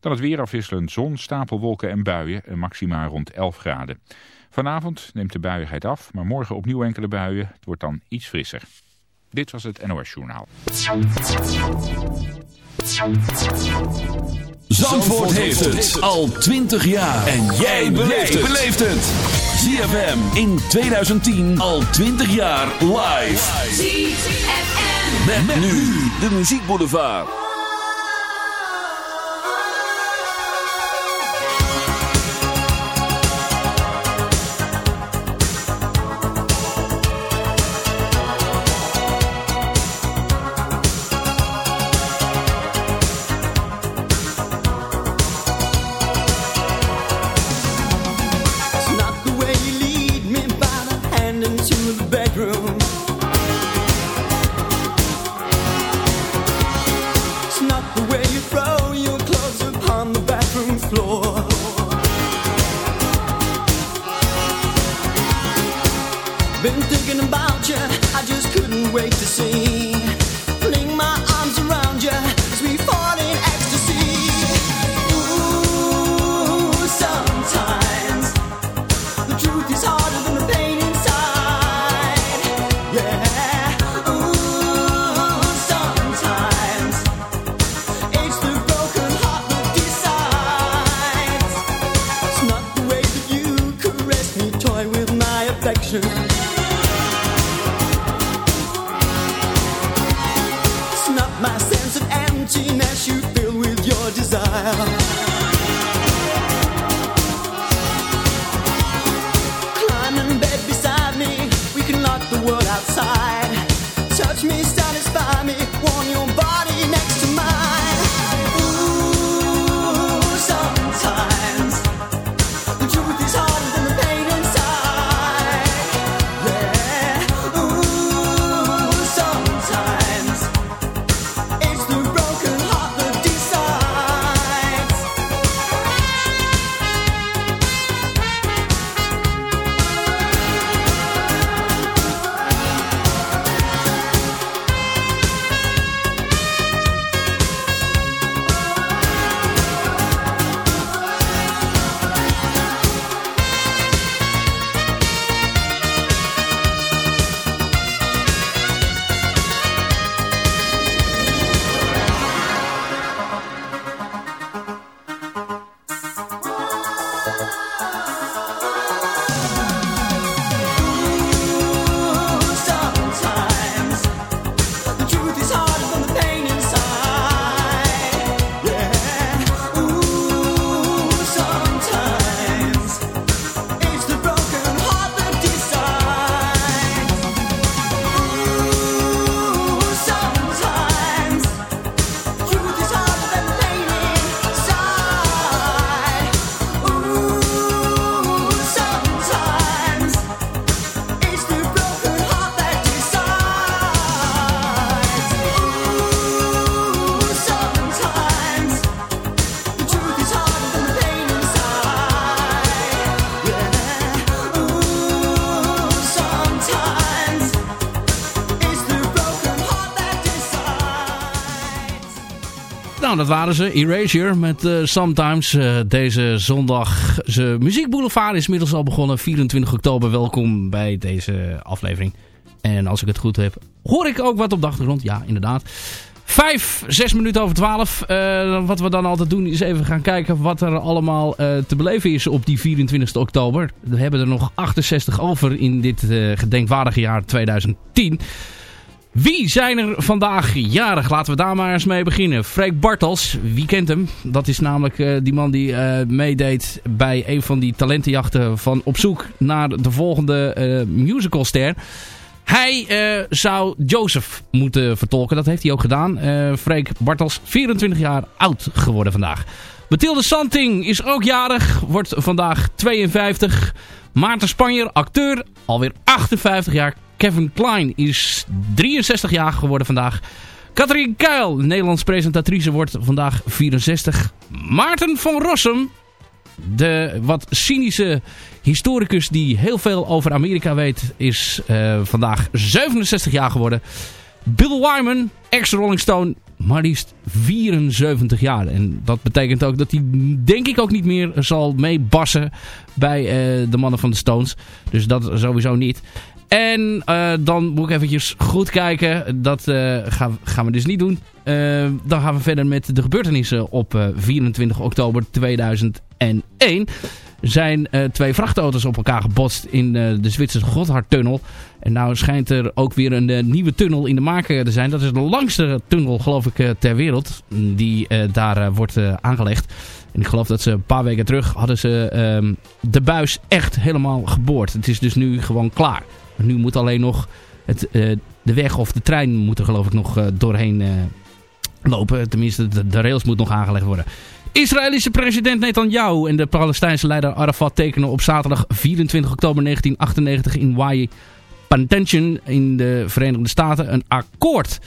Dan het weer afwisselend zon, stapelwolken en buien, een maxima rond 11 graden. Vanavond neemt de buiigheid af, maar morgen opnieuw enkele buien. Het wordt dan iets frisser. Dit was het NOS Journaal. Zandvoort heeft het al 20 jaar. En jij beleeft het. ZFM in 2010 al 20 jaar live. ZFM. Met, met nu de muziekboulevard. World outside. Dat waren ze. Erasure met eh, Sometimes. eh, deze zondag. Ze Muziekboulevard is inmiddels al begonnen. 24 oktober. Welkom bij deze aflevering. En als ik het goed heb, hoor ik ook wat op de achtergrond. Ja, inderdaad. Vijf, zes minuten over twaalf. Eh, wat we dan altijd doen is even gaan kijken wat er allemaal te beleven is op die 24 oktober. We hebben er nog 68 over in dit gedenkwaardige jaar 2010. Wie zijn er vandaag jarig? Laten we daar maar eens mee beginnen. Freek Bartels, wie kent hem? Dat is namelijk eh, die man die eh, meedeed bij een van die talentenjachten van op zoek naar de volgende eh, musicalster. Hij zou Joseph moeten vertolken. Dat heeft hij ook gedaan. Freek Bartels, 24 jaar oud geworden vandaag. Mathilde Santing is ook jarig. Wordt vandaag 52. Maarten Spanjer, acteur, alweer 58 jaar. Kevin Klein is 63 jaar geworden vandaag. Katrien Kuil, Nederlands presentatrice, wordt vandaag 64. Maarten van Rossum, de wat cynische historicus die heel veel over Amerika weet, is uh, vandaag 67 jaar geworden. Bill Wyman, ex-Rolling Stone, maar liefst 74 jaar. En dat betekent ook dat hij denk ik ook niet meer zal meebassen bij uh, de mannen van de Stones. Dus dat sowieso niet. En uh, dan moet ik eventjes goed kijken. Dat uh, gaan, gaan, we dus niet doen. dan gaan we verder met de gebeurtenissen op 24 oktober 2001 zijn twee vrachtauto's op elkaar gebotst in de Zwitserse Gotthardtunnel. En nou schijnt er ook weer een nieuwe tunnel in de maak te zijn. Dat is de langste tunnel, geloof ik, ter wereld. Die daar wordt aangelegd. En ik geloof dat ze een paar weken terug hadden ze ehm, de buis echt helemaal geboord. Het is dus nu gewoon klaar. Nu moet alleen nog het, de weg of de trein moet er geloof ik nog doorheen lopen. Tenminste, de, rails moet nog aangelegd worden. Israëlische president Netanyahu en de Palestijnse leider Arafat tekenen op zaterdag 24 oktober 1998 in Wai in de Verenigde Staten een akkoord.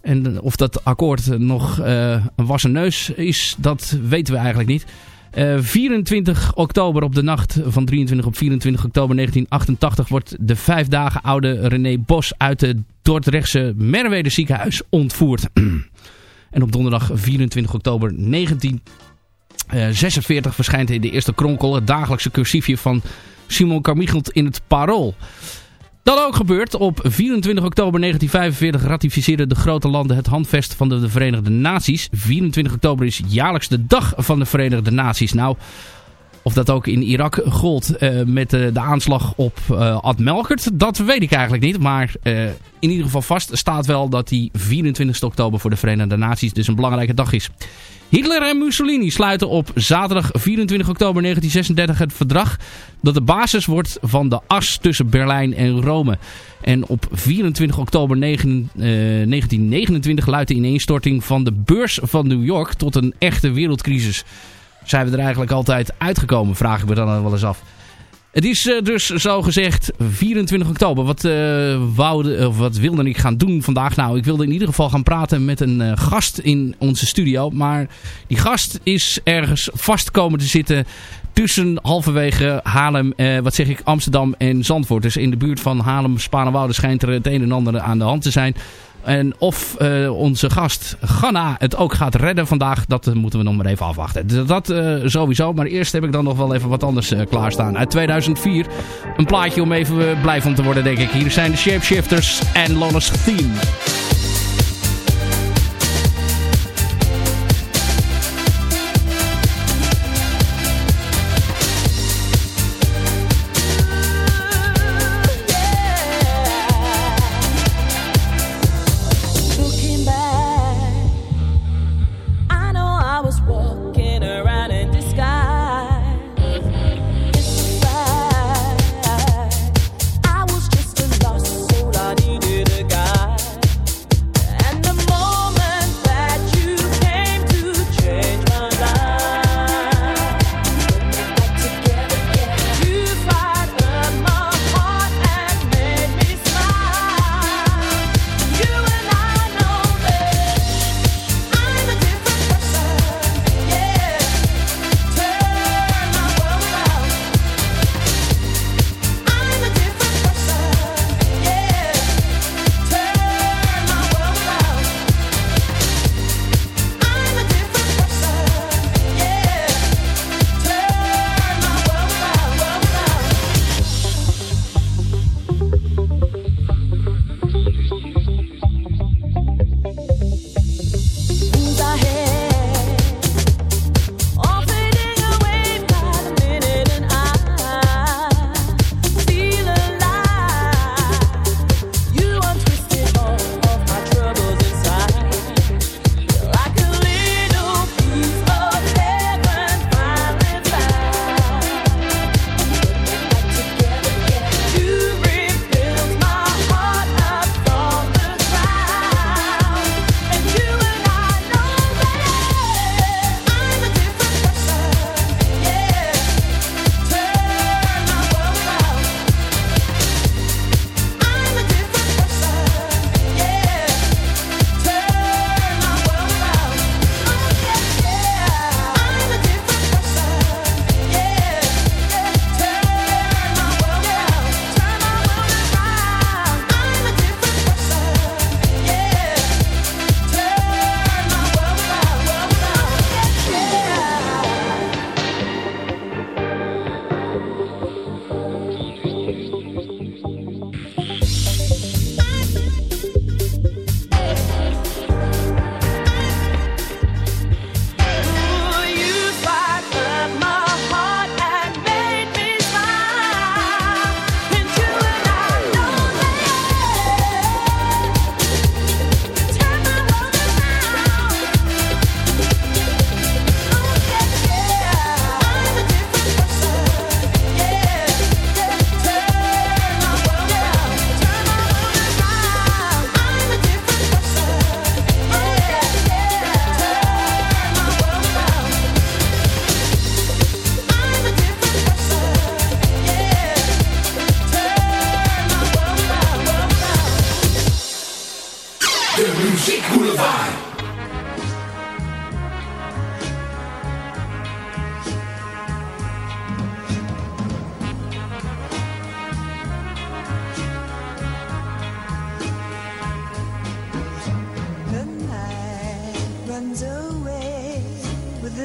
En of dat akkoord nog een wassen neus is, dat weten we eigenlijk niet. Uh, eh, 24 oktober op de nacht van 23 op 24 oktober 1988 wordt de vijf dagen oude René Bos uit het Dordrechtse Merwede ziekenhuis ontvoerd. En op donderdag 24 oktober 1946 verschijnt in de eerste kronkel het dagelijkse cursiefje van Simon Carmichelt in het Parool. Dat ook gebeurt. Op 24 oktober 1945 ratificeerden de grote landen het handvest van de Verenigde Naties. 24 oktober is jaarlijks de dag van de Verenigde Naties. Nou, of dat ook in Irak gold uh, met uh, de aanslag op uh, Ad Melkert, dat weet ik eigenlijk niet. Maar in ieder geval vast staat wel dat die 24 oktober voor de Verenigde Naties dus een belangrijke dag is. Hitler en Mussolini sluiten op zaterdag 24 oktober 1936 het verdrag dat de basis wordt van de as tussen Berlijn en Rome. En op 24 oktober 9, 1929 luidt de ineenstorting van de beurs van New York tot een echte wereldcrisis zijn we er eigenlijk altijd uitgekomen, vraag ik me dan wel eens af. Het is uh, dus zo gezegd 24 oktober. Wat, uh, woude, of wat wilde ik gaan doen vandaag? Nou, ik wilde in ieder geval gaan praten met een gast in onze studio. Maar die gast is ergens vast komen te zitten tussen halverwege Haarlem, wat zeg ik, Amsterdam en Zandvoort. Dus in de buurt van Haarlem, Spanenwoude schijnt er het een en ander aan de hand te zijn. En of uh, onze gast Ganna het ook gaat redden vandaag, dat moeten we nog maar even afwachten. Dat uh, sowieso, maar eerst heb ik dan nog wel even wat anders klaarstaan. Uit 2004, een plaatje om even blij van te worden denk ik. Hier zijn de Shapeshifters en Lawless Theme.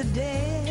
The dead.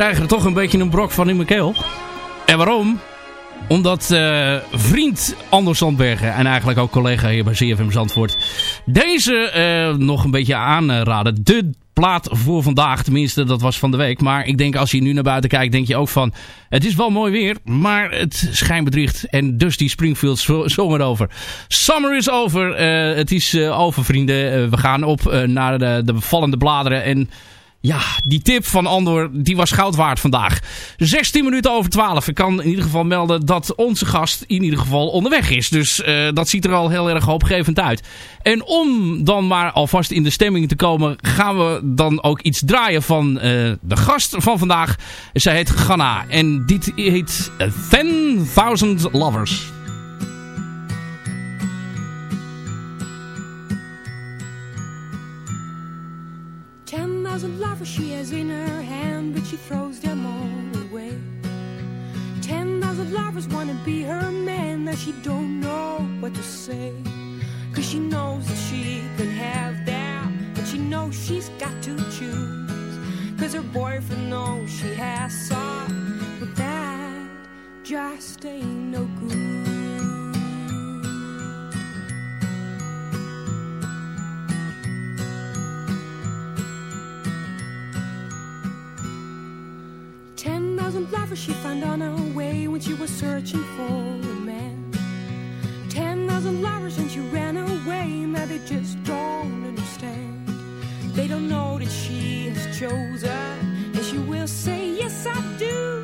Krijgen er toch een beetje een brok van in mijn keel. En waarom? Omdat eh, vriend Anders Zandbergen en eigenlijk ook collega hier bij CFM Zandvoort deze eh, nog een beetje aanraden. De plaat voor vandaag, tenminste dat was van de week. Maar ik denk als je nu naar buiten kijkt, denk je ook van... Het is wel mooi weer, maar het schijnbedriegt. En Dusty Springfield zo- zong erover. Summer is over. Eh, het is over vrienden. We gaan op naar de, de vallende bladeren en... Ja, die tip van Andor, die was goud waard vandaag. 16 minuten over 12. Ik kan in ieder geval melden dat onze gast in ieder geval onderweg is. Dus eh, dat ziet er al heel erg hoopgevend uit. En om dan maar alvast in de stemming te komen... gaan we dan ook iets draaien van eh, de gast van vandaag. Zij heet Ganna. En dit heet eh, 10.000 Lovers. Wanna be her man, now she don't know what to say. Cause she knows that she can have that, but she knows she's got to choose. Cause her boyfriend knows she has some, but that just ain't no good. Lovers she found on her way when she was searching for a man. Ten thousand lovers and she ran away. Now they just don't understand. They don't know that she has chosen, and she will say, Yes, I do.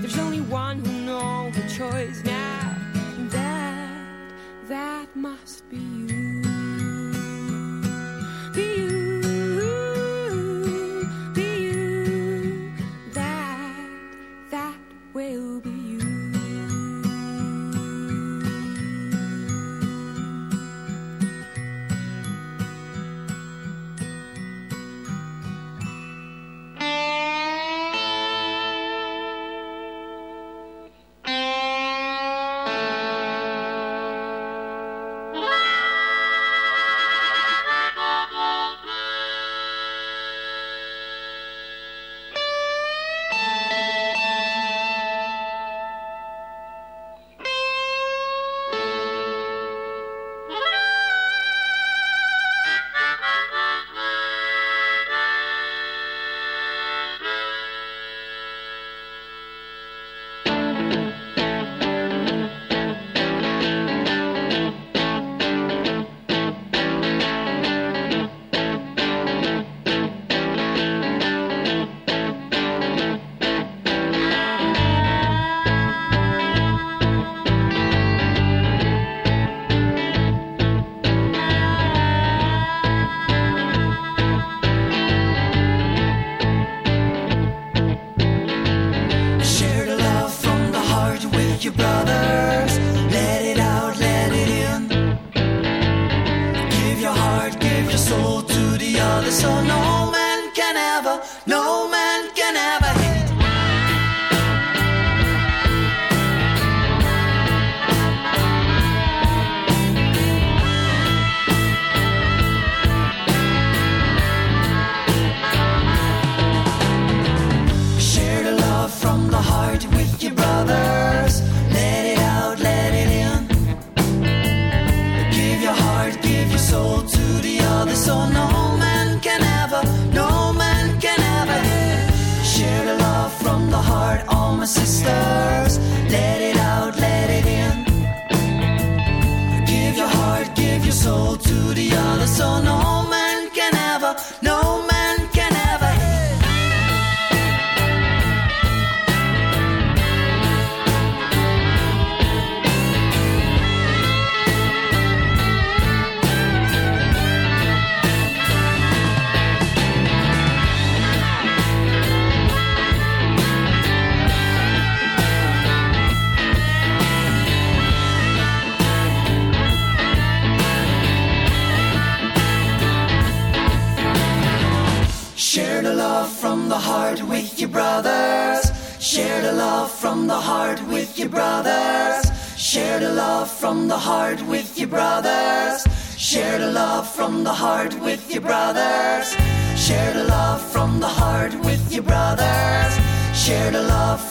There's only one who knows the choice now. That, that must be you.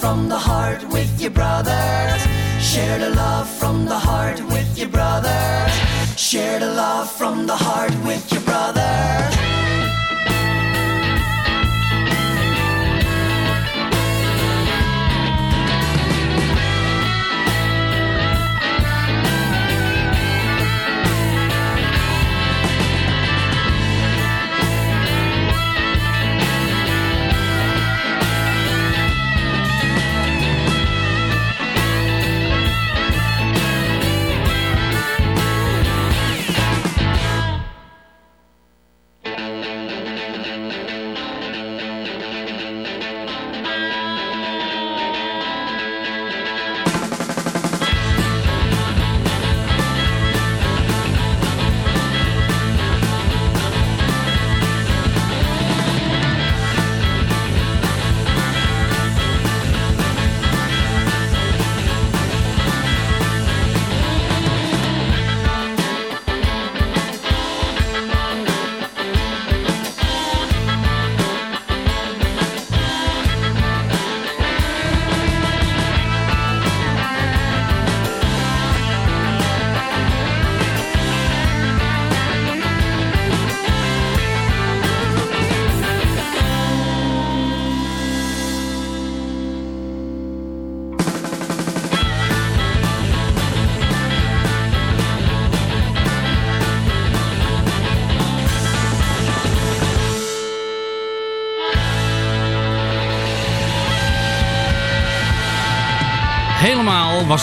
From the heart with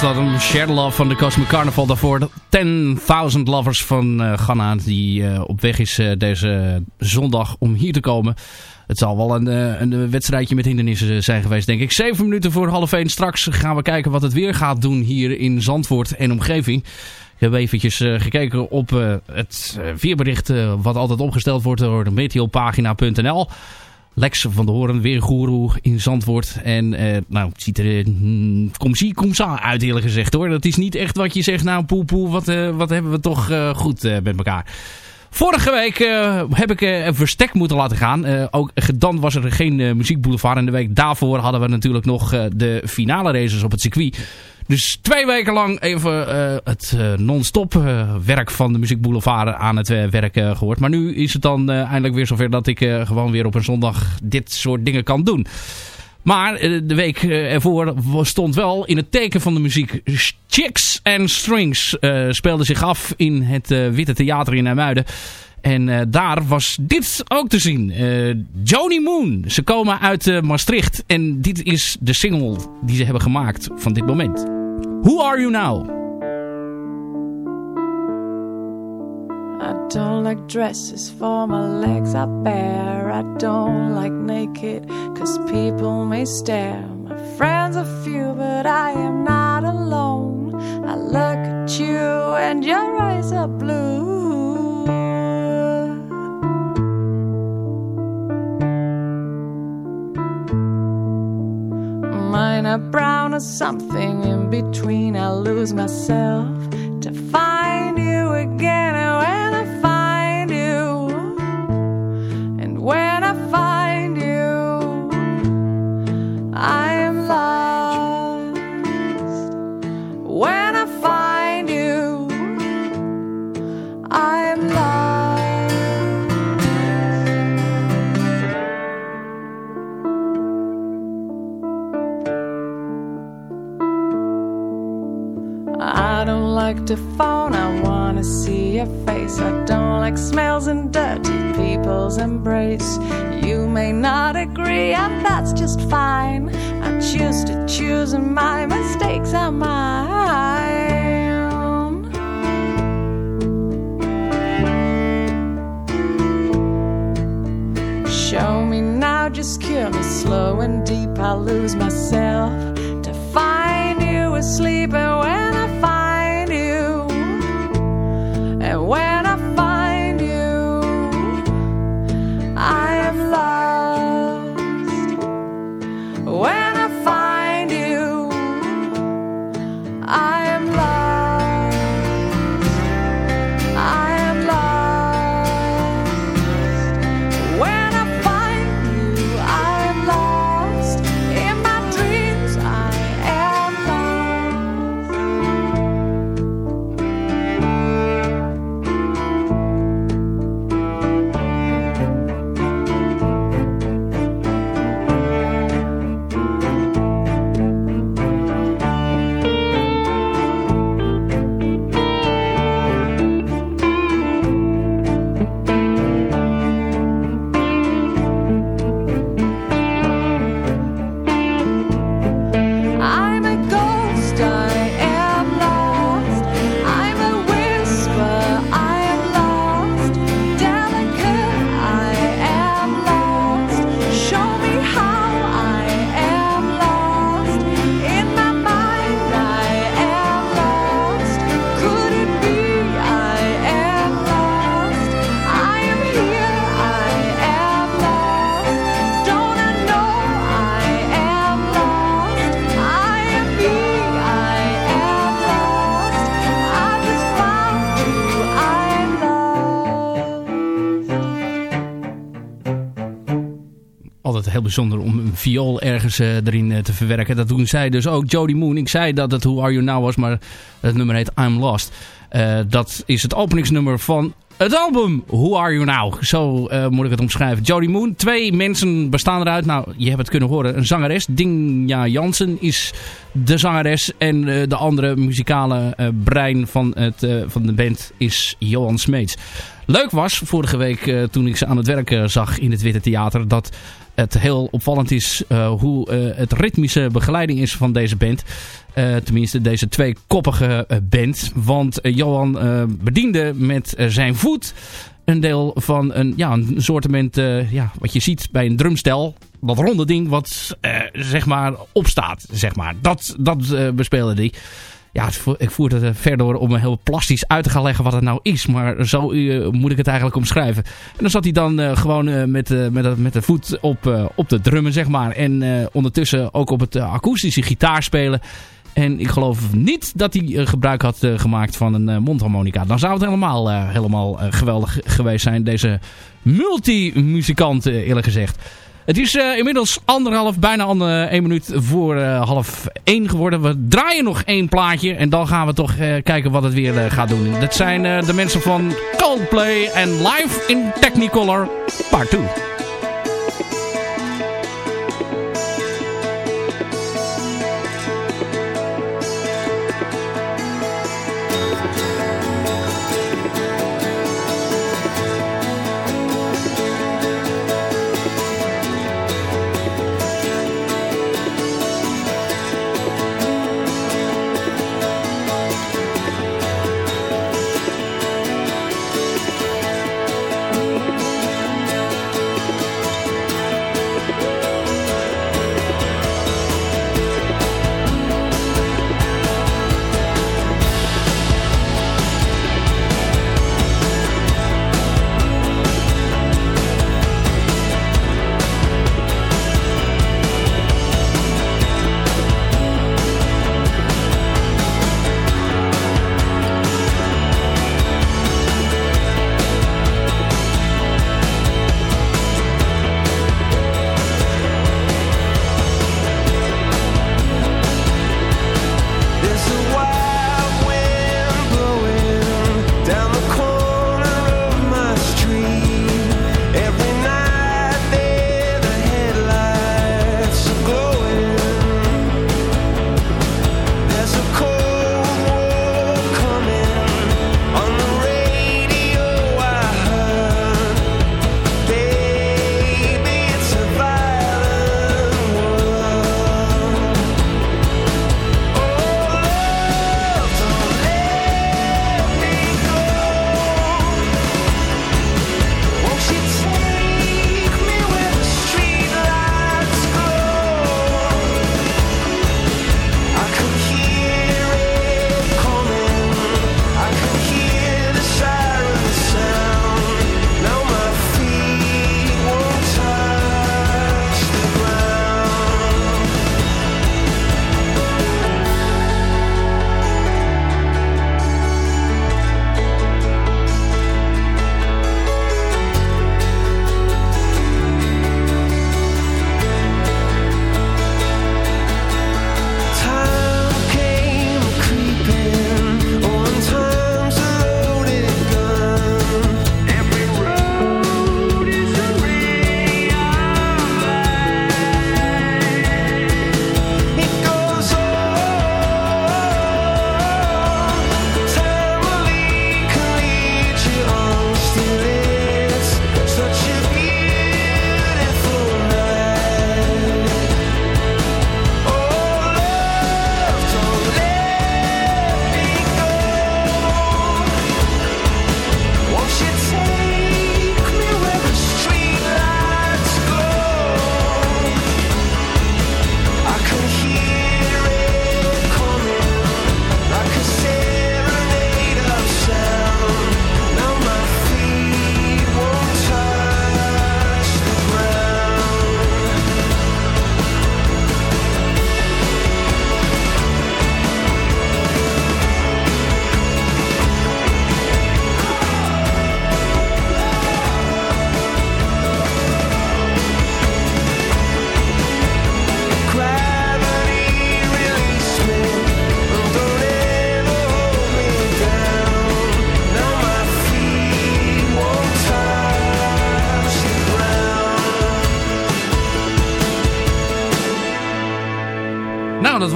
was dat een Share Love van de Cosmic Carnival. Daarvoor 10.000 lovers van eh, Ghana die eh, op weg is eh, deze zondag om hier te komen. Het zal wel een, een wedstrijdje met hindernissen zijn geweest, denk ik. Zeven minuten voor half één. Straks gaan we kijken wat het weer gaat doen hier in Zandvoort en omgeving. Ik heb eventjes gekeken op het weerbericht wat altijd opgesteld wordt door meteopagina.nl. Lex van de Hoorn, weer goeroe in Zandvoort. En eh, nou, het ziet er mm, kom zie, uit eerlijk gezegd hoor. Dat is niet echt wat je zegt, nou poe poe, wat, eh, wat hebben we toch eh, goed met elkaar. Vorige week heb ik een verstek moeten laten gaan. Ook, dan was er geen muziekboulevard. En de week daarvoor hadden we natuurlijk nog de finale races op het circuit. Dus twee weken lang even eh, het eh, non-stop eh, werk van de Muziek Boulevard aan het werk eh, gehoord. Maar nu is het dan eindelijk weer zover dat ik gewoon weer op een zondag dit soort dingen kan doen. Maar de week ervoor stond wel in het teken van de muziek. Chicks and Strings speelde zich af in het Witte Theater in Nijmuiden. En daar was dit ook te zien. Eh Joni Moon. Ze komen uit Maastricht. En dit is de single die ze hebben gemaakt van dit moment. Who Are You Now? I don't like dresses for my legs are bare. I don't like naked, cause people may stare. My friends are few, but I am not alone. I look at you and your eyes are blue. Mine are brown or something between. I lose myself to find don't like to phone, I wanna see your face. I don't like smells and dirty people's embrace. You may not agree, and that's just fine. I choose to choose, and my mistakes are mine. Show me now, just cure me slow and deep. I'll lose myself to find you asleep. Bijzonder om een viool ergens eh, erin eh, te verwerken. Dat doen zij dus ook. Jody Moon. Ik zei dat het Who Are You Now was, maar het nummer heet I'm Lost. Eh, dat is het openingsnummer van het album Who Are You Now. Zo moet ik het omschrijven. Jody Moon. Twee mensen bestaan eruit. Nou, je hebt het kunnen horen. Een zangeres. Dinja Jansen is de zangeres. En de andere muzikale brein van, het, van de band is Johan Smeets. Leuk was vorige week toen ik ze aan het werk zag in het Witte Theater... dat het heel opvallend is eh, hoe eh, het ritmische begeleiding is van deze band. Eh, tenminste, deze tweekoppige eh, band. Want Johan bediende met zijn voet een deel van een, ja, een soortement, ja, wat je ziet bij een drumstel. Dat ronde ding wat, zeg maar, opstaat, zeg maar. Dat, dat bespeelde die. Ja, ik voer het eh, verder om heel plastisch uit te gaan leggen wat het nou is. Maar zo eh, moet ik het eigenlijk omschrijven. En dan zat hij dan eh, gewoon met, met, met de voet op, op de drummen, zeg maar. En ondertussen ook op het akoestische gitaar spelen. En ik geloof niet dat hij gebruik had gemaakt van een mondharmonica. Dan zou het helemaal, helemaal geweldig geweest zijn. Deze multimuzikant, eerlijk gezegd. Het is eh, inmiddels anderhalf, bijna ander, één minuut voor eh, half één geworden. We draaien nog één plaatje en dan gaan we toch eh, kijken wat het weer eh, gaat doen. Dat zijn eh, de mensen van Coldplay en Live in Technicolor Part 2.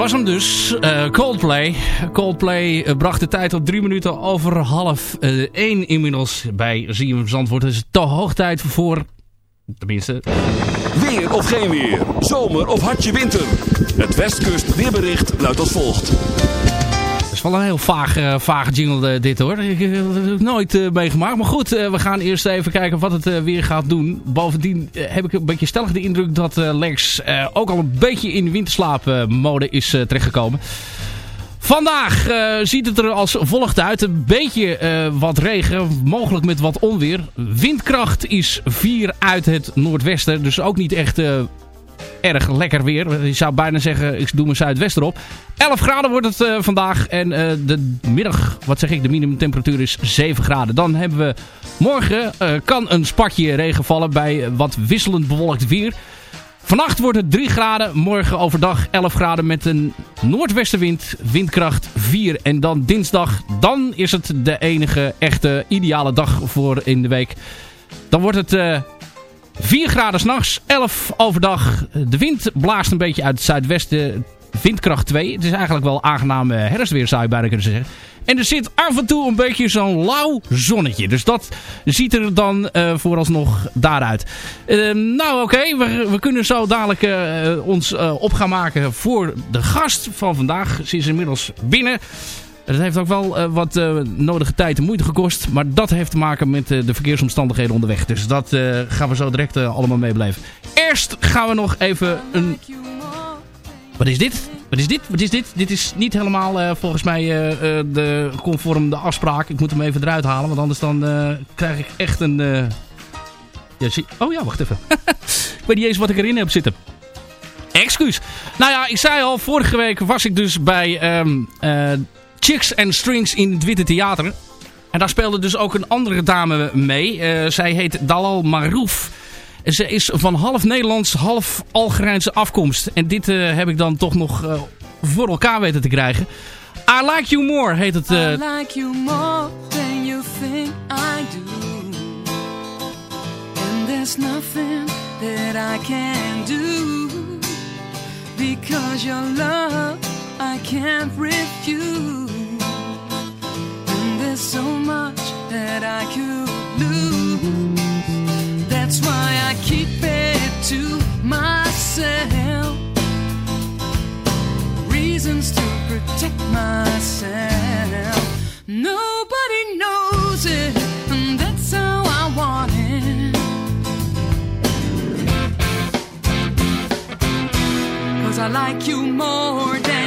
Was hem dus. Eh, Coldplay. Coldplay eh, bracht de tijd op drie minuten over half eh, één inmiddels bij ZFM Zandvoort. Het is te hoog tijd voor Tenminste, Weer of geen weer. Zomer of hartje winter. Het Westkust weerbericht luidt als volgt. Is wel een heel vaag, vage jingle eh, dit hoor. Ik eh, heb ik nooit meegemaakt. Maar goed, we gaan eerst even kijken wat het weer gaat doen. Bovendien heb ik een beetje stellig de indruk dat Lex ook al een beetje in winterslaapmode is terechtgekomen. Vandaag ziet het er als volgt uit. Een beetje wat regen, mogelijk met wat onweer. Windkracht is 4 uit het noordwesten. Dus ook niet echt erg lekker weer. Je zou bijna zeggen, ik doe mijn zuidwest erop. 11 graden wordt het eh, vandaag. En eh, de middag, wat zeg ik, de minimumtemperatuur is 7 graden. Dan hebben we morgen, eh, kan een spatje regen vallen bij wat wisselend bewolkt weer. Vannacht wordt het 3 graden, morgen overdag 11 graden met een noordwestenwind, windkracht 4. En dan dinsdag, dan is het de enige echte ideale dag voor in de week. Dan wordt het 4 graden s'nachts, 11 overdag. De wind blaast een beetje uit het zuidwesten, windkracht 2. Het is eigenlijk wel aangenaam eh, herfstweer zou je bijna kunnen zeggen. En er zit af en toe een beetje zo'n lauw zonnetje. Dus dat ziet er dan eh, vooralsnog daaruit. Eh, nou oké, we, we kunnen zo dadelijk eh, ons op gaan maken voor de gast van vandaag. Ze is inmiddels binnen. Het heeft ook wel eh, wat eh, nodige tijd en moeite gekost. Maar dat heeft te maken met eh, de verkeersomstandigheden onderweg. Dus dat gaan we zo direct allemaal meebeleven. Eerst gaan we nog even een... Wat is dit? Wat is dit? Wat is dit? Dit is niet helemaal volgens mij de, conform de afspraak. Ik moet hem even eruit halen. Want anders dan krijg ik echt een... Ja, zie... Oh ja, wacht even. ik weet niet eens wat ik erin heb zitten. Excuus. Nou ja, ik zei al, vorige week was ik dus bij ehm, eh, Chicks and Strings in het Witte Theater. En daar speelde dus ook een andere dame mee. Eh, zij heet Dalal Marouf. Ze is van half Nederlands, half Algerijnse afkomst. En dit eh, heb ik dan toch nog eh, voor elkaar weten te krijgen. I Like You More heet het. I like you more than you think I do. And there's nothing that I can do. Because your love I can't refuse. There's so much that I could lose. That's why I keep it to myself reasons to protect myself. Nobody knows it, and that's how I want it. Cause I like you more than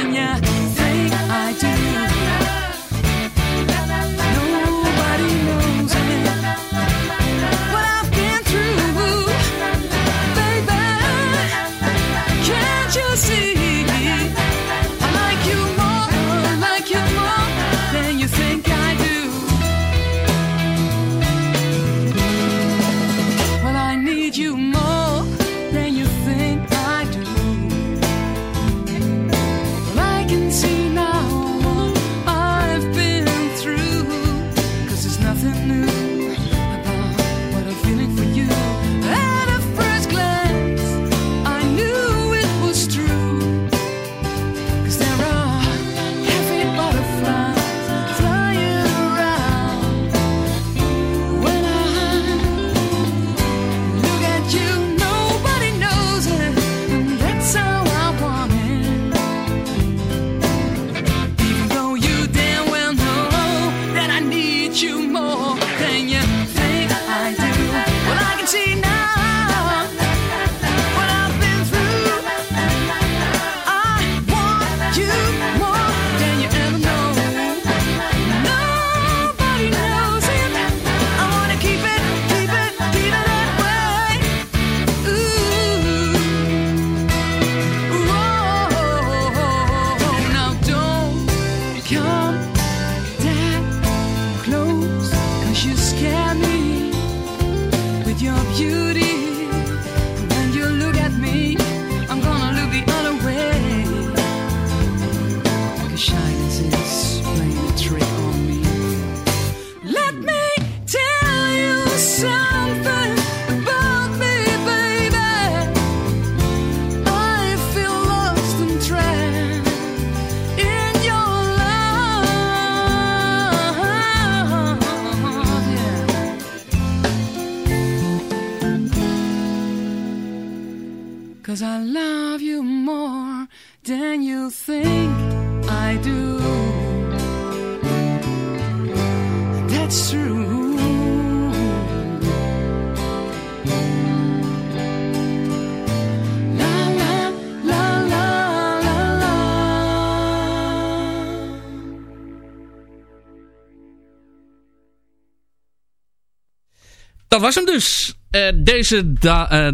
Dat was hem dus. Eh, deze... Eh,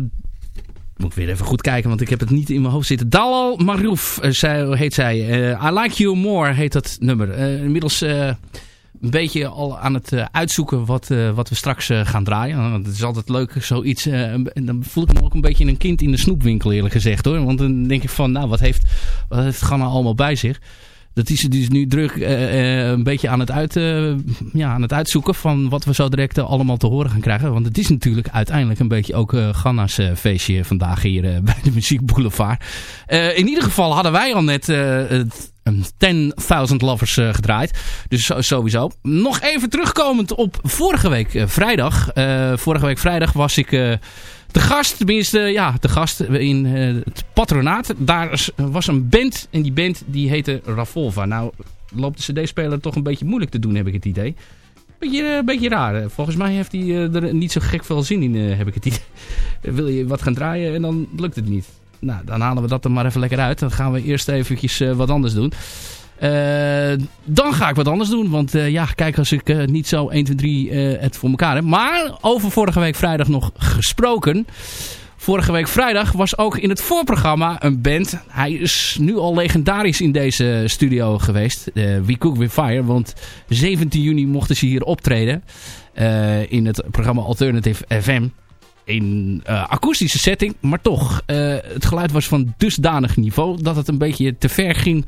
moet ik weer even goed kijken, want ik heb het niet in mijn hoofd zitten. Dalal Marouf zij, heet zij. I Like You More heet dat nummer. Inmiddels een beetje al aan het uitzoeken wat, wat we straks gaan draaien. Het is altijd leuk, zoiets. en dan voel ik me ook een beetje een kind in de snoepwinkel eerlijk gezegd hoor. Want dan denk ik van, nou wat heeft, wat heeft Ganna allemaal bij zich? Dat is dus nu druk eh, eh, een beetje aan het, uit, eh, ja, aan het uitzoeken van wat we zo direct allemaal te horen gaan krijgen. Want het is natuurlijk uiteindelijk een beetje ook eh Ganna's feestje vandaag hier bij de Muziek Boulevard. In ieder geval hadden wij al net een 10.000 Lovers gedraaid. Dus sowieso. Nog even terugkomend op vorige week vrijdag. Vorige week vrijdag was ik... de gast, tenminste, ja, de gast in eh, het patronaat. Daar was een band en die band die heette Ravolva. Nou, loopt de cd-speler toch een beetje moeilijk te doen, heb ik het idee. Beetje, eh, beetje raar. Volgens mij heeft hij eh, er niet zo gek veel zin in, heb ik het idee. Wil je wat gaan draaien en dan lukt het niet. Nou, dan halen we dat er maar even lekker uit. Dan gaan we eerst eventjes wat anders doen. Eh, dan ga ik wat anders doen. Want eh, ja, kijk, als ik eh, niet zo 1, 2, 3 eh, het voor elkaar heb. Maar over vorige week vrijdag nog gesproken. Vorige week vrijdag was ook in het voorprogramma een band. Hij is nu al legendarisch in deze studio geweest. eh, We Cook With Fire. Want 17 juni mochten ze hier optreden. in het programma Alternative FM. In eh, akoestische setting. Maar toch, het geluid was van dusdanig niveau. Dat het een beetje te ver ging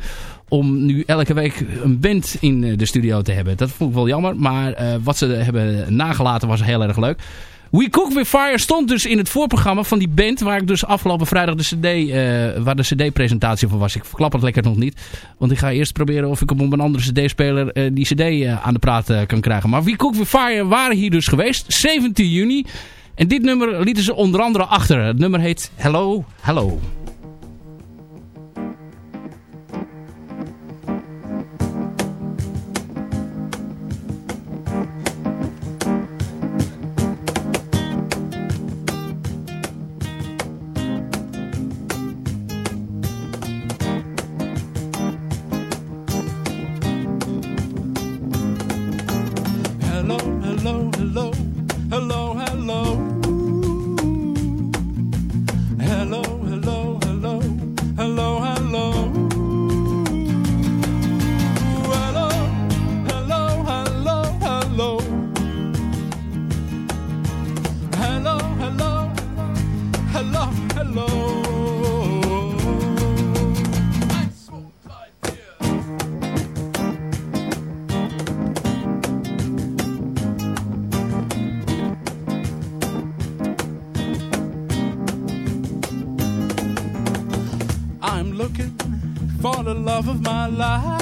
om nu elke week een band in eh, de studio te hebben. Dat vond ik wel jammer. Maar eh, wat ze hebben nagelaten was heel erg leuk. We Cook With Fire stond dus in het voorprogramma van die band... waar ik dus afgelopen vrijdag de CD, eh, waar de CD-presentatie van was. Ik verklap het lekker nog niet. Want ik ga eerst proberen of ik op een andere CD-speler die CD aan de praat kan krijgen. Maar We Cook With Fire waren hier dus geweest. 17 juni. En dit nummer lieten ze onder andere achter. Het nummer heet Hello. Hello, for the love of my life.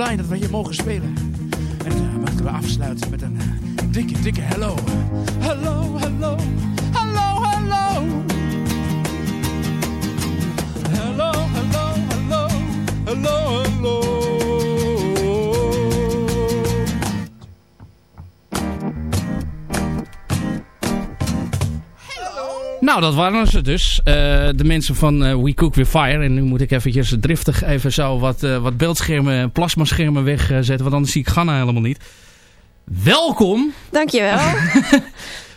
Dat we hier mogen spelen. En uh, we afsluiten met een eh, dikke, dikke hello. Hallo, Nou, dat waren ze dus. Eh, de mensen van eh, We Cook With Fire. En nu moet ik eventjes driftig even zo wat, eh, wat beeldschermen en plasmaschermen wegzetten. Want anders zie ik Ganna helemaal niet. Welkom. Dankjewel.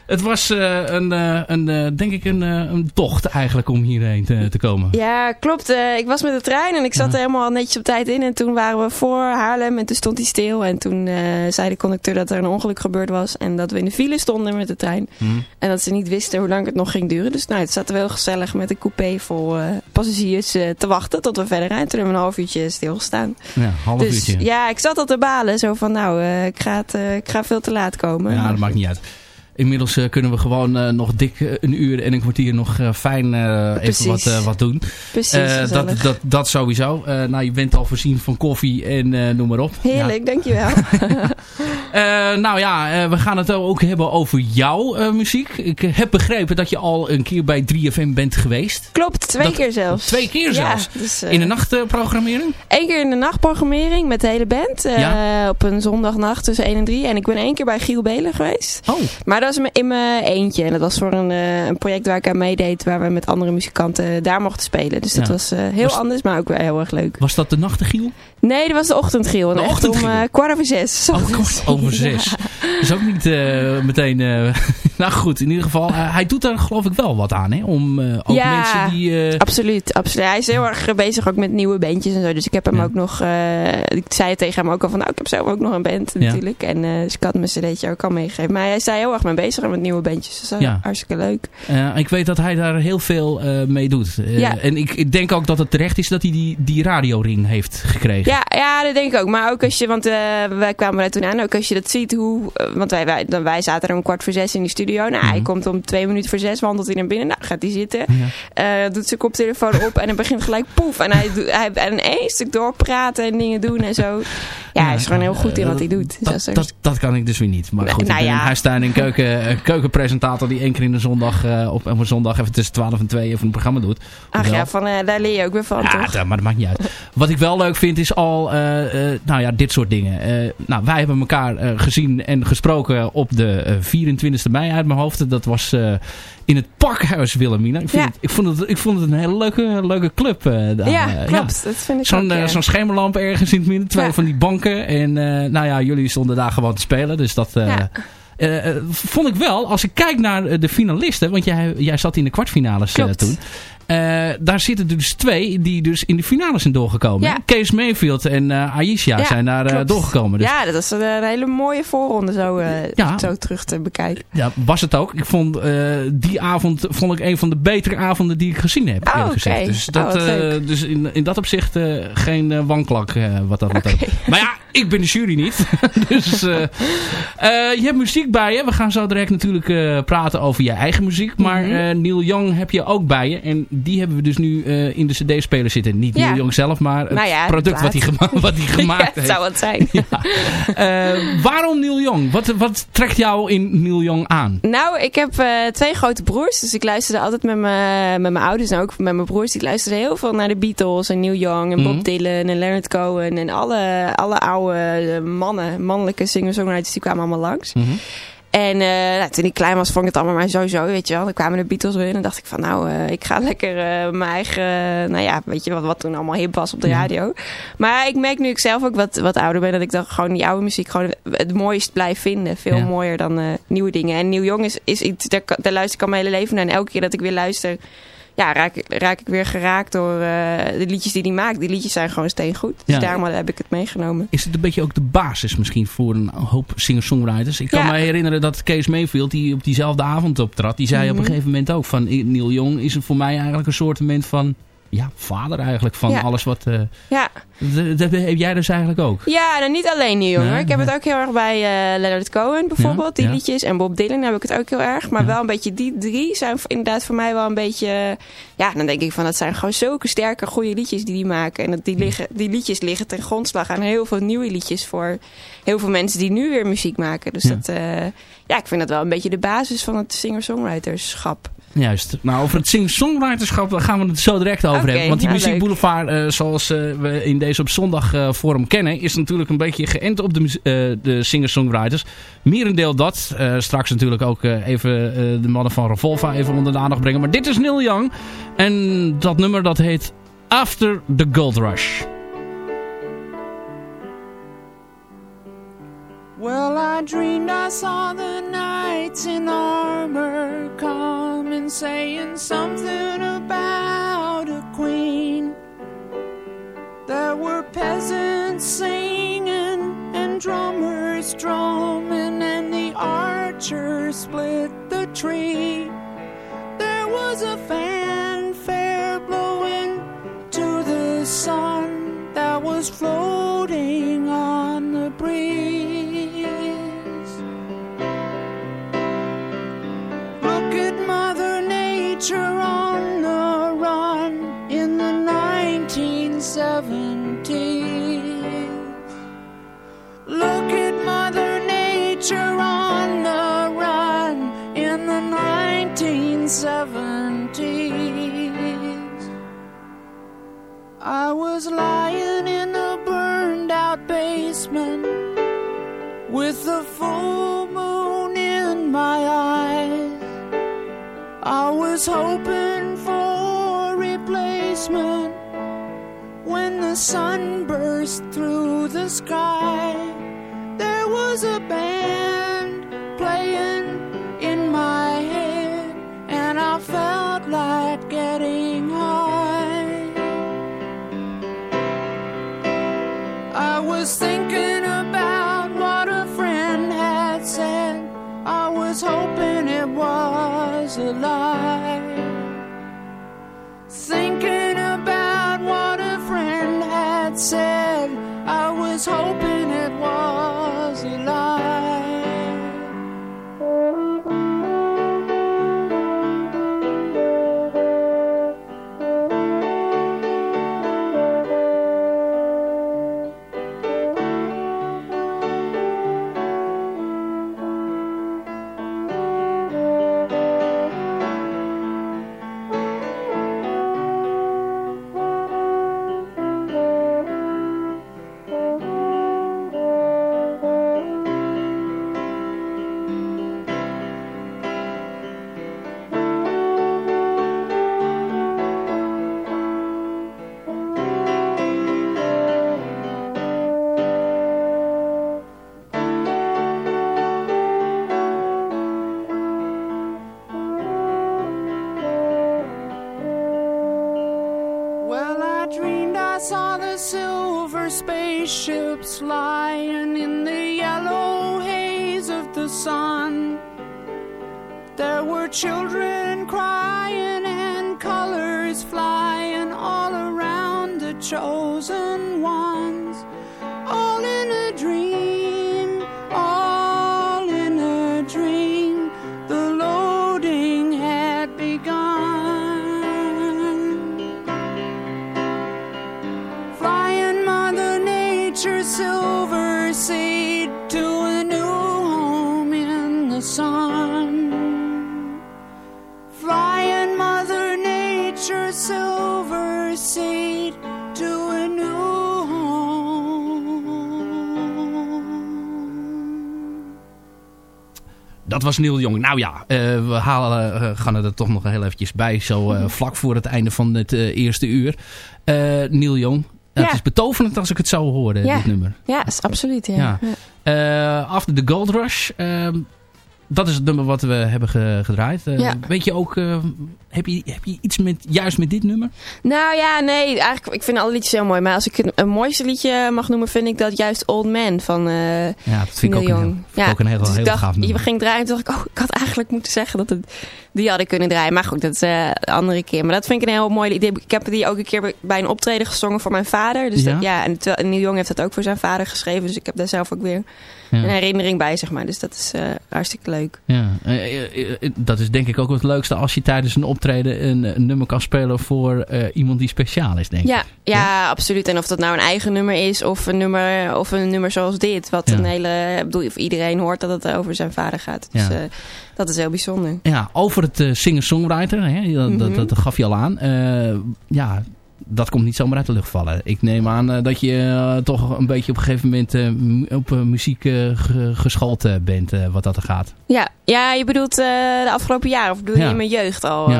Het was eh, een, eh, een, eh, denk ik een, een tocht eigenlijk om hierheen te, te komen. Ja, klopt. Ik was met de trein en ik zat er helemaal netjes op tijd in. En toen waren we voor Haarlem en toen stond hij stil. En toen zei de conducteur dat er een ongeluk gebeurd was. En dat we in de file stonden met de trein. Hmm. En dat ze niet wisten hoe lang het nog ging duren. Dus nou, het zaten wel gezellig met een coupé vol passagiers te wachten tot we verder rijden. Toen hebben we een half uurtje stilgestaan. Ja, half dus uurtje. ja, ik zat al te balen. Zo van, nou, ik, ga het, ik ga veel te laat komen. Ja, dat maakt niet uit. Inmiddels eh, kunnen we gewoon eh, nog dik eh, een uur en een kwartier nog fijn even wat, wat doen. Precies, dat, dat, dat sowieso. Nou, je bent al voorzien van koffie en noem maar op. Heerlijk, dankjewel. Eh, nou ja, we gaan het ook hebben over jouw muziek. Ik heb begrepen dat je al een keer bij 3FM bent geweest. Klopt, twee Dat- keer zelfs. Twee keer Ja, zelfs. dus, In de nachtprogrammering? Eén keer in de nachtprogrammering met de hele band. Ja. Op een zondagnacht tussen 1 en 3. En ik ben één keer bij Giel Belen geweest. Oh. Maar dat was in mijn eentje. En dat was voor een, eh, een project waar ik aan meedeed. Waar we met andere muzikanten daar mochten spelen. Dus dat Ja. was eh, heel Was- anders, maar ook wel heel erg leuk. Was dat de nachtegiel? Nee, dat was de ochtendgiel. En De ochtendgiel. om eh, kwart over zes. Oh, kwart over zes. Dat is ook niet meteen... nou goed, in ieder geval. hij doet daar geloof ik wel wat aan. Hè? Om ook Ja. mensen die... Absoluut, absoluut. Hij is heel erg bezig ook met nieuwe bandjes en zo. Dus ik heb hem Ja. ook nog... ik zei tegen hem ook al van... Nou, ik heb zelf ook nog een band Ja. natuurlijk. En dus ik had mijn cd'tje ook al meegegeven. Maar hij daar heel erg mee bezig met nieuwe bandjes. Dus is Ja. hartstikke leuk. eh, ik weet dat hij daar heel veel eh, mee doet. Eh, Ja. En ik, ik denk ook dat het terecht is dat hij die, die radioring heeft gekregen. Ja, ja, dat denk ik ook. Maar ook als je... Want eh, wij kwamen daar toen aan. Ook als je dat ziet hoe... eh, want wij, wij, dan, wij zaten er om kwart voor zes in die studio. Nou, hij Mhm. komt om twee minuten voor zes. Wandelt hij naar binnen. Nou, gaat hij zitten. Ja. eh, doet zijn koptelefoon op. En dan begint gelijk poef. En hij, doet, hij en één stuk doorpraten en dingen doen en zo. Ja, hij is gewoon heel goed in wat hij doet. Dus Dat, dat, dat kan ik dus weer niet. Maar goed, nou ik ben ja. een huistuin- en keuken, eh, keukenpresentator die één keer in de zondag eh, op, op een zondag even tussen 12 en 2 even een programma doet. Ach ja, van, eh, daar leer je ook weer van, Ja, toch? dat- maar dat maakt niet uit. Wat ik wel leuk vind is al, nou ja, dit soort dingen. Nou, wij hebben elkaar gezien en gesproken op de eh, 24e mei uit mijn hoofd. Dat was in het Parkhuis Wilhelmina. Ik, vind Ja. het, ik, vond het, ik vond het een hele leuke, leuke club. daar. ja, klopt. Dat vind ik Zo'n ja. zo'n schemerlamp ergens in het midden. Twee Ja. van die banken. En nou ja, jullie stonden daar gewoon te spelen. Dus dat... eh, eh, vond ik wel, als ik kijk naar eh, de finalisten, want jij, jij zat in de kwartfinales Klopt. toen. Eh, daar zitten dus twee die dus in de finale zijn doorgekomen. Ja. Kees Mayfield en eh Aisha Ja, zijn daar eh, doorgekomen. Dus Ja, dat is een, hele mooie voorronde zo, Ja. zo terug te bekijken. ja, was het ook. Ik vond die avond vond ik een van de betere avonden die ik gezien heb. Oh. Dus, Oh, dat, leuk. dus in, in dat opzicht geen wanklak wat dat betreft. Maar ja, ik ben de jury niet. dus je hebt muziek bij je. We gaan zo direct natuurlijk praten over je eigen muziek. Maar Mhm. Neil Young heb je ook bij je. En die hebben we dus nu eh, in de cd-speler zitten. Niet Ja. Neil Young zelf, maar het Nou ja, product wat hij, gema wat hij ja, gemaakt het heeft. zou wat zijn. Eh, waarom Neil Young? Wat, wat trekt jou in Neil Young aan? Nou, ik heb eh, twee grote broers. Dus ik luisterde altijd met mijn, met mijn ouders en ook met mijn broers. Die luisterden heel veel naar de Beatles en Neil Young en Bob Mhm. Dylan en Leonard Cohen. En alle, alle oude mannen, mannelijke singer-songwriters, die kwamen allemaal langs. En eh, nou, toen ik klein was, vond ik het allemaal maar sowieso, weet je wel. Dan kwamen de Beatles erin en dacht ik van, nou, eh, ik ga lekker eh, mijn eigen, nou ja, weet je wat, wat toen allemaal hip was op de Ja. radio. Maar ik merk nu ik zelf ook wat, wat ouder ben, dat ik dan gewoon die oude muziek gewoon het mooist blijf vinden. Veel Ja. mooier dan nieuwe dingen. En Nieuw Jong is, is iets, daar, daar luister ik al mijn hele leven naar. En elke keer dat ik weer luister, ja, raak, ik- raak ik weer geraakt door eh, de liedjes die hij maakt. Die liedjes zijn gewoon steengoed. Dus Ja. daarom heb ik het meegenomen. Is het een beetje ook de basis misschien voor een hoop singer-songwriters? Ik kan Ja. me herinneren dat Kees Mayfield, die op diezelfde avond optrad, die zei op een Mhm. gegeven moment ook van Neil Young is voor mij eigenlijk een soort van, ja, vader eigenlijk van Ja. alles wat... eh, Ja. dat, heb jij dus eigenlijk ook. Ja, nou niet alleen. Nee, hoor. ik heb nee. het ook heel erg bij eh, Leonard Cohen bijvoorbeeld, die ja. liedjes. En Bob Dylan heb ik het ook heel erg. Maar wel een beetje die drie zijn inderdaad voor mij wel een beetje... Ja, dan denk ik van dat zijn gewoon zulke sterke, goede liedjes die die maken. En dat die, liggen, die liedjes liggen ten grondslag aan heel veel nieuwe liedjes voor heel veel mensen die nu weer muziek maken. Dus dat, eh, ja, ik vind dat wel een beetje de basis van het singer-songwriterschap. Juist. Nou, over het singer-songwriterschap daar gaan we het zo direct over hebben. Want die ja, Muziek leuk. Boulevard, eh, zoals eh, we in deze op zondag eh forum kennen, is natuurlijk een beetje geënt op de, eh, de singer-songwriters. Merendeel dat. Eh, straks natuurlijk ook eh, even eh, de mannen van Revolva even onder de aandacht brengen. Maar dit is Neil Young. En dat nummer dat heet After the Gold Rush. Well, I dreamed I saw the knights in armor come and saying something about a queen. There were peasants singing and drummers drumming, and the archers split the tree. There was a fanfare blowing to the sun that was floating on Nature on the run in the 1970s. Look at Mother Nature on the run in the 1970s. I was lying in a burned out basement with the full moon in my eyes. I was hoping for replacement when the sun burst through the sky. There was a band playing in my head, and I felt like getting high. I was thinking was a sun. Flying Mother Nature's silver seed to a new home. Dat was Neil Young. Nou ja, eh, we halen, eh, gaan er toch nog heel eventjes bij. Zo eh, vlak voor het einde van het eerste uur. Neil Young. Ja. Het is betoverend als ik het zo hoorde, Ja. dit nummer. Ja, is absoluut. Ja. Ja. Ja. After the Gold Rush. ehm, dat is het nummer wat we hebben ge- gedraaid. Eh, Ja. Weet je ook, eh, heb, je, heb je iets met, juist met dit nummer? Nou ja, nee, eigenlijk, ik vind alle liedjes heel mooi. Maar als ik een, een mooiste liedje mag noemen, vind ik dat juist Old Man van eh Ja, dat vind ik ook een, heel, ik ook een heel, dus heel dacht, gaaf nummer. je ging draaien en toen dacht ik, oh, ik had eigenlijk moeten zeggen dat het die hadden kunnen draaien. Maar goed, dat is eh, een andere keer. Maar dat vind ik een heel mooi idee. Ik heb die ook een keer bij- een optreden gezongen voor mijn vader. Dus Ja? dat, ja, en terwijl- en Neil Young heeft dat ook voor zijn vader geschreven. Dus ik heb daar zelf ook weer Ja. een herinnering bij, zeg maar. Dus dat is eh, hartstikke leuk. Ja, eh, eh, eh, dat is denk ik ook het leukste als je tijdens een optreden een, een nummer kan spelen voor eh, iemand die speciaal is, denk ik. Ja, ja, absoluut. En of dat nou een eigen nummer is of een nummer, of een nummer zoals dit. Wat Ja. een hele. Ik bedoel, iedereen hoort dat het over zijn vader gaat. Dus Ja. eh, dat is heel bijzonder. Ja, over het eh, singer-songwriter, hè, dat, dat, Mhm. dat gaf je al aan. Ja, dat komt niet zomaar uit de lucht vallen. Ik neem aan eh, dat je eh, toch een beetje op een gegeven moment eh, op muziek ge- geschoold bent, wat dat er gaat. Ja, ja je bedoelt de afgelopen jaren of bedoel je Ja. in mijn jeugd al? Ja.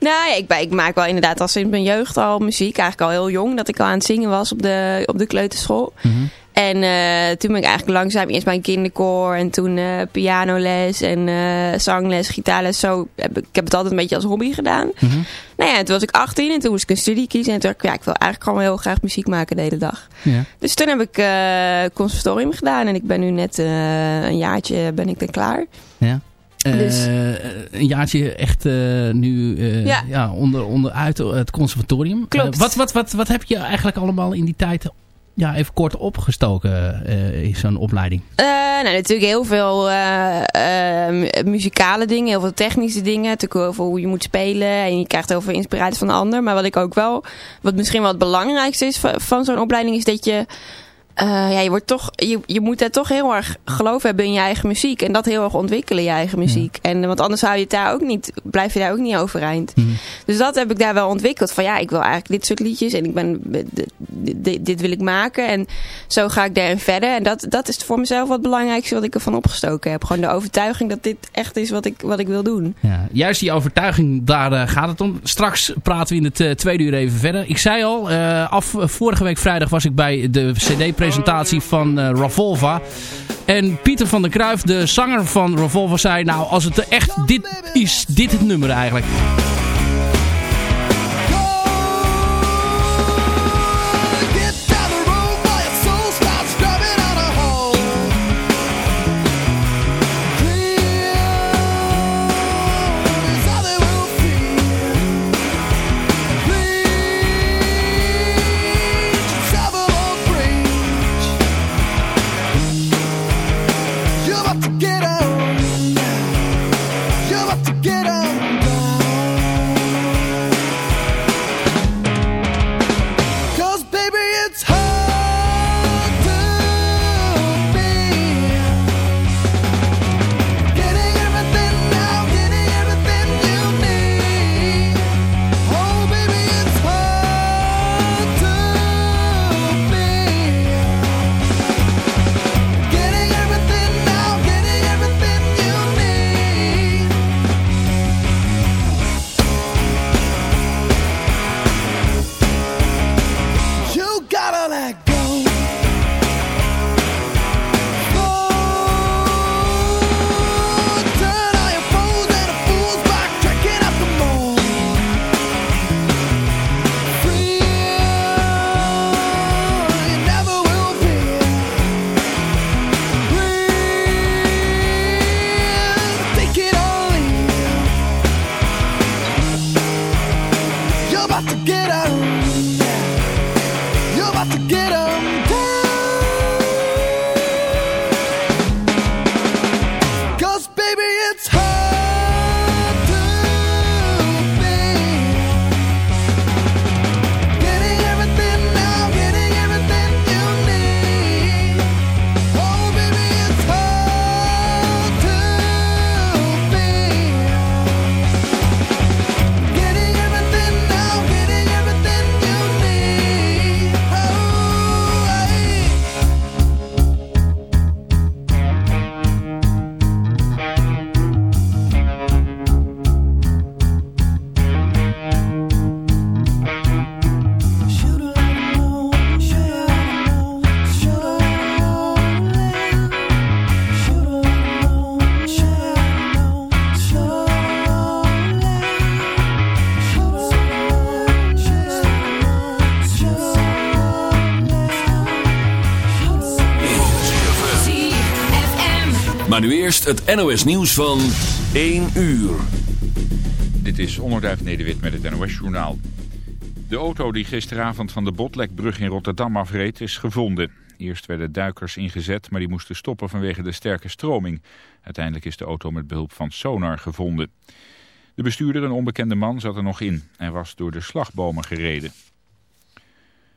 nou ja, ik, ik maak wel inderdaad al sinds mijn jeugd al muziek. Eigenlijk al heel jong dat ik al aan het zingen was op de, op de kleuterschool. Mhm. En eh, toen ben ik eigenlijk langzaam eerst bij een kinderkoor en toen eh, pianoles en eh, zangles, gitaarles. Zo heb ik, ik heb het altijd een beetje als hobby gedaan. Mhm. Nou ja, en toen was ik 18 en toen moest ik een studie kiezen. En toen dacht ik, ja, ik wil eigenlijk gewoon heel graag muziek maken de hele dag. Ja. Dus toen heb ik eh conservatorium gedaan en ik ben nu net een jaartje ben ik er klaar. Ja. Dus- een jaartje echt nu eh, ja. Ja. onder, onderuit het conservatorium. Klopt. Wat, wat, wat, wat heb je eigenlijk allemaal in die tijd ja, even kort opgestoken eh, in zo'n opleiding? Eh, nou, natuurlijk heel veel eh, mu- muzikale dingen, heel veel technische dingen. Natuurlijk heel veel hoe je moet spelen en je krijgt heel veel inspiratie van de ander. Maar wat ik ook wel, wat misschien wel het belangrijkste is van zo'n opleiding, is dat je, eh, ja, je, wordt toch, je, je moet er toch heel erg geloof hebben in je eigen muziek. En dat heel erg ontwikkelen, je eigen muziek. En, want anders hou je het daar ook niet, blijf je daar ook niet overeind. Mhm. Dus dat heb ik daar wel ontwikkeld. Van ja, ik wil eigenlijk dit soort liedjes en ik ben, dit, dit wil ik maken. En zo ga ik daarin verder. En dat, dat is voor mezelf wat belangrijkste wat ik ervan opgestoken heb. Gewoon de overtuiging dat dit echt is wat ik, wat ik wil doen. Ja, juist die overtuiging, daar eh, gaat het om. Straks praten we in het eh, tweede uur even verder. Ik zei al, eh, af, vorige week vrijdag was ik bij de cd-presentatie van eh, Ravolva. En Pieter van der Kruijf, de zanger van Ravolva, zei... Nou, als het echt dit is, dit het nummer eigenlijk. Maar nu eerst het NOS nieuws van 1 uur. Dit is Onderduif Nederwit met het NOS Journaal. De auto die gisteravond van de Botlekbrug in Rotterdam afreed is gevonden. Eerst werden duikers ingezet, maar die moesten stoppen vanwege de sterke stroming. Uiteindelijk is de auto met behulp van sonar gevonden. De bestuurder, een onbekende man, zat er nog in. Hij was door de slagbomen gereden.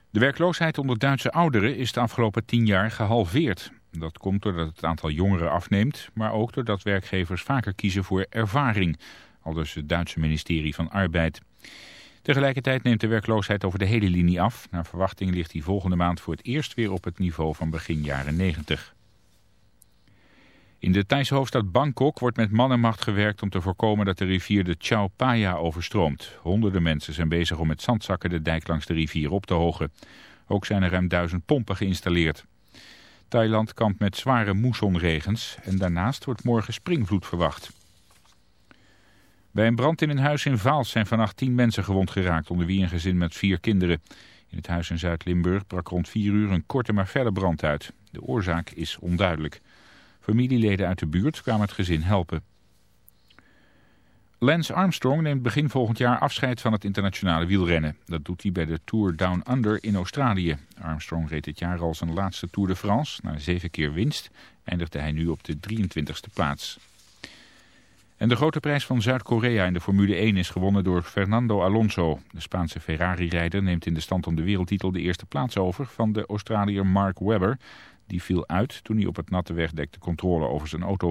De werkloosheid onder Duitse ouderen is de afgelopen tien jaar gehalveerd. Dat komt doordat het aantal jongeren afneemt, maar ook doordat werkgevers vaker kiezen voor ervaring, aldus het Duitse ministerie van Arbeid. Tegelijkertijd neemt de werkloosheid over de hele linie af. Naar verwachting ligt die volgende maand voor het eerst weer op het niveau van begin jaren 90. In de Thaise hoofdstad Bangkok wordt met man en macht gewerkt om te voorkomen dat de rivier de Chao Phraya overstroomt. Honderden mensen zijn bezig om met zandzakken de dijk langs de rivier op te hogen. Ook zijn er ruim duizend pompen geïnstalleerd. Thailand kampt met zware moessonregens en daarnaast wordt morgen springvloed verwacht. Bij een brand in een huis in Vaals zijn vannacht tien mensen gewond geraakt, onder wie een gezin met vier kinderen. In het huis in Zuid-Limburg brak rond vier uur een korte maar felle brand uit. De oorzaak is onduidelijk. Familieleden uit de buurt kwamen het gezin helpen. Lance Armstrong neemt begin volgend jaar afscheid van het internationale wielrennen. Dat doet hij bij de Tour Down Under in Australië. Armstrong reed dit jaar al zijn laatste Tour de France. Na zeven keer winst eindigde hij nu op de 23e plaats. En de grote prijs van Zuid-Korea in de Formule 1 is gewonnen door Fernando Alonso. De Spaanse Ferrari-rijder neemt in de stand om de wereldtitel de eerste plaats over van de Australiër Mark Webber. Die viel uit toen hij op het natte wegdek de controle over zijn auto